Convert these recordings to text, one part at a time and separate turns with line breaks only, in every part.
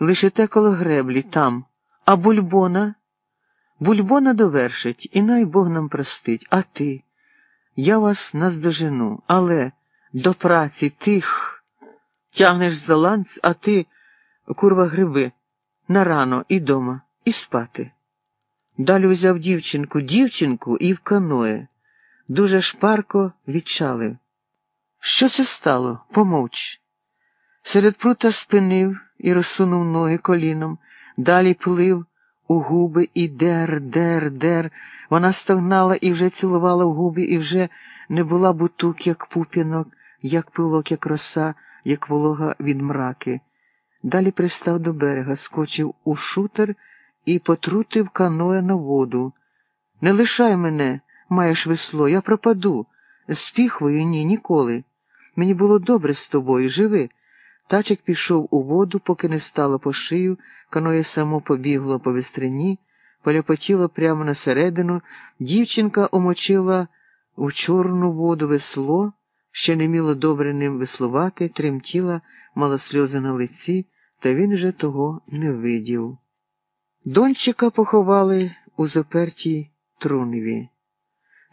Лише те коло греблі там, а бульбона? Бульбона довершить, і най Бог нам простить. А ти? Я вас наздожену, але до праці тих тягнеш за ланц, а ти, курва, гриби, на рано і дома, і спати. Далі взяв дівчинку, дівчинку і в каное. Дуже шпарко відчалив. Що це стало? Помовч. Серед прута спинив і розсунув ноги коліном, далі плив у губи і дер, дер, дер. Вона стогнала і вже цілувала в губи, і вже не була бутук, як пупінок, як пилок, як роса, як волога від мраки. Далі пристав до берега, скочив у шутер і потрутив каноє на воду. Не лишай мене, маєш весло, я пропаду. З піхвою ні, ніколи. Мені було добре з тобою, живи. Тачик пішов у воду, поки не стало по шию, каноє само побігло по вестрині, поляпотіло прямо на середину, дівчинка омочила в чорну воду весло, ще не міло добре ним веслувати, тремтіла, мала сльози на лиці, та він же того не видів. Дончика поховали у запертій трунві.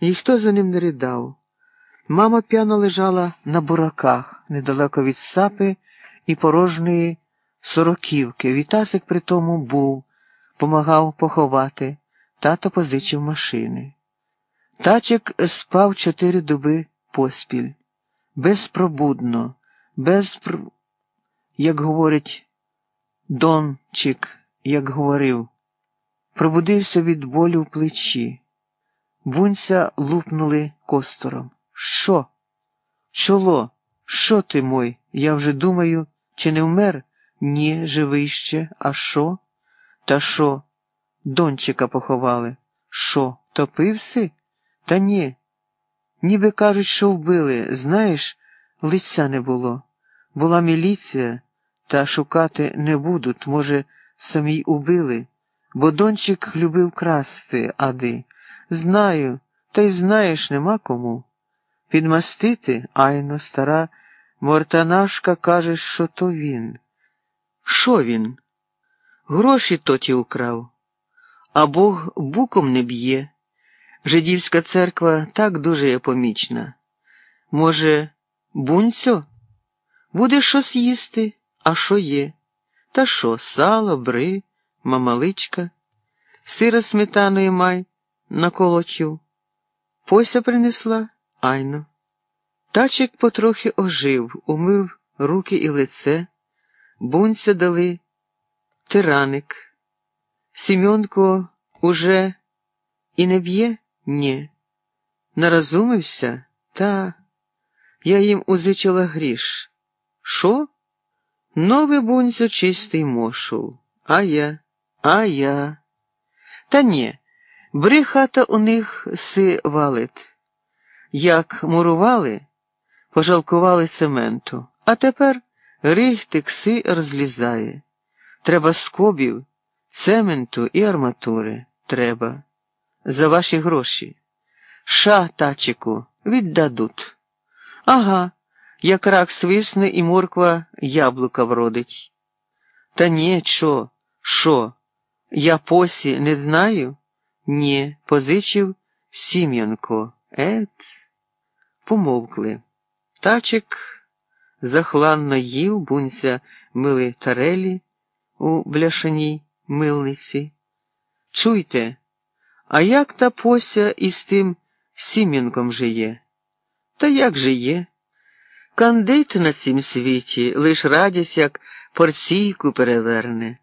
Ніхто за ним не ридав. Мама п'яно лежала на бураках недалеко від сапи і порожньої сороківки. Вітасик при тому був, помагав поховати, тато позичив машини. Тачик спав чотири доби поспіль, безпробудно, без, як говорить Дончик, як говорив, пробудився від болю в плечі. Бунця лупнули костором. Що? Чоло, що ти мой? Я вже думаю, чи не вмер? Ні, живий ще. А що? Та що? Дончика поховали. Що, топивси? Та ні. Ніби кажуть, що вбили. Знаєш, лиця не було. Була міліція, та шукати не будуть, може, самі убили, бо Дончик любив красти, ади. Знаю, та й знаєш, нема кому. Підмастити, айно, стара мортанашка каже, що то він. Що він? Гроші тоті украв, а Бог буком не б'є. Жидівська церква так дуже є помічна. Може, бунцьо? Будеш щось їсти, а що є? Та що, сало, бри, мамаличка, сира сметаною май наколотю. Пося принесла, айно. Тачик потрохи ожив, умив руки і лице, бунця дали тираник. Сім'онко уже і не б'є? Ні. Наразумився, та я їм узичила гріш. Шо? Новий бунцю чистий мошу. А я, а я. Та ні, брехата у них си валить. Як мурували, пожалкували цементу, а тепер рихтик си розлізає. Треба скобів, цементу і арматури. Треба. За ваші гроші. Ша, тачику, віддадуть. Ага, як рак свисне і морква яблука вродить. Та ні, чо, що? Я посі не знаю? Ні, позичив Сім'янко. Ет. Помовкли. Тачик захланно їв бунця мили тарелі у бляшаній милниці. Чуйте, а як та пося із тим Сім'янком жиє? Та як же є? Кандит на цім світі лиш радість, як порційку переверне.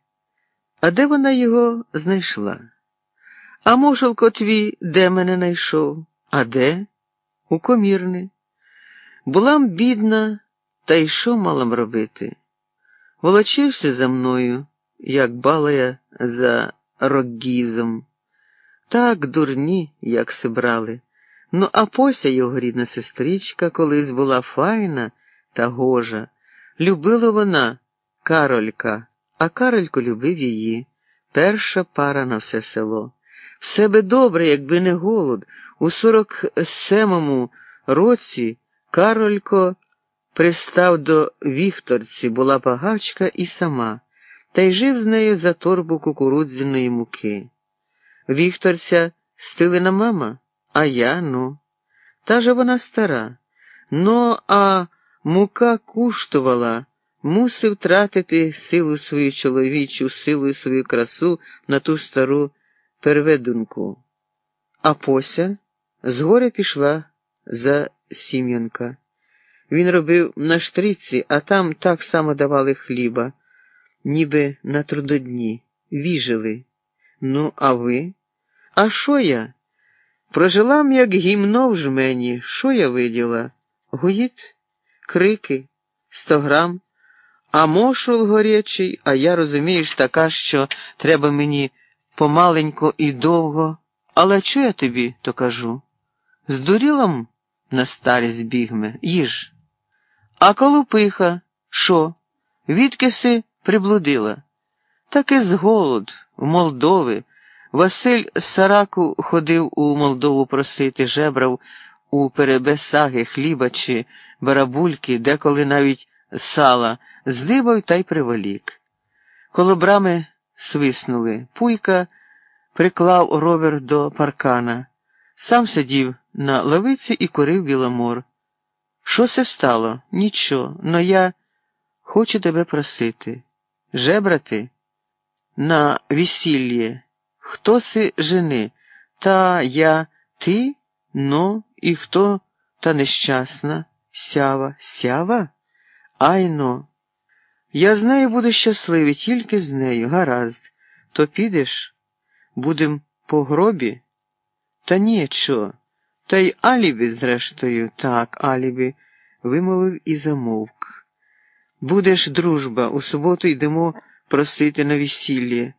А де вона його знайшла? А мошелко твій де мене найшов? А де? У комірни. Була м бідна, та й що мала м робити? Волочився за мною, як балая за рогізом. Так дурні, як се брали. Ну, а пося його рідна сестричка колись була файна та гожа. Любила вона Каролька, а Карольку любив її. Перша пара на все село. Все би добре, якби не голод. У сорок семому році Каролько пристав до Вікторці, була багачка і сама. та й жив з нею за торбу кукурудзяної муки. Вікторця стилина мама, а я ну. Та же вона стара. Ну, а мука куштувала, мусив тратити силу свою чоловічу, силу свою красу на ту стару перведунку. А пося згоря пішла за Сім'янка. Він робив на штриці, а там так само давали хліба, ніби на трудодні, віжили. Ну, а ви? А що я? Прожила м, як гімно в жмені, що я виділа? Гуїт, крики, сто грам, а мошул горячий, а я, розумієш, така, що треба мені помаленько і довго. Але що я тобі то кажу? Здуріла м на старість бігме, їж. А колупиха, що? Відки си приблудила? Таки з голод, в Молдови. Василь з Сараку ходив у Молдову просити, жебрав у перебесаги хліба чи барабульки, деколи навіть сала, здибав та й приволік. Коло брами свиснули. Пуйка приклав ровер до паркана, сам сидів на лавиці і курив біломор. Що се стало? Нічого, но я хочу тебе просити. Жебрати? На весіллє. Хто си жени? Та я ти? Ну, і хто та нещасна? Сява, сява? Айно. Я з нею буду щасливий, тільки з нею, гаразд. То підеш? Будем по гробі? Та нічого. Та й алібі, зрештою, так, алібі, вимовив і замовк. Будеш, дружба, у суботу йдемо просити на весілля.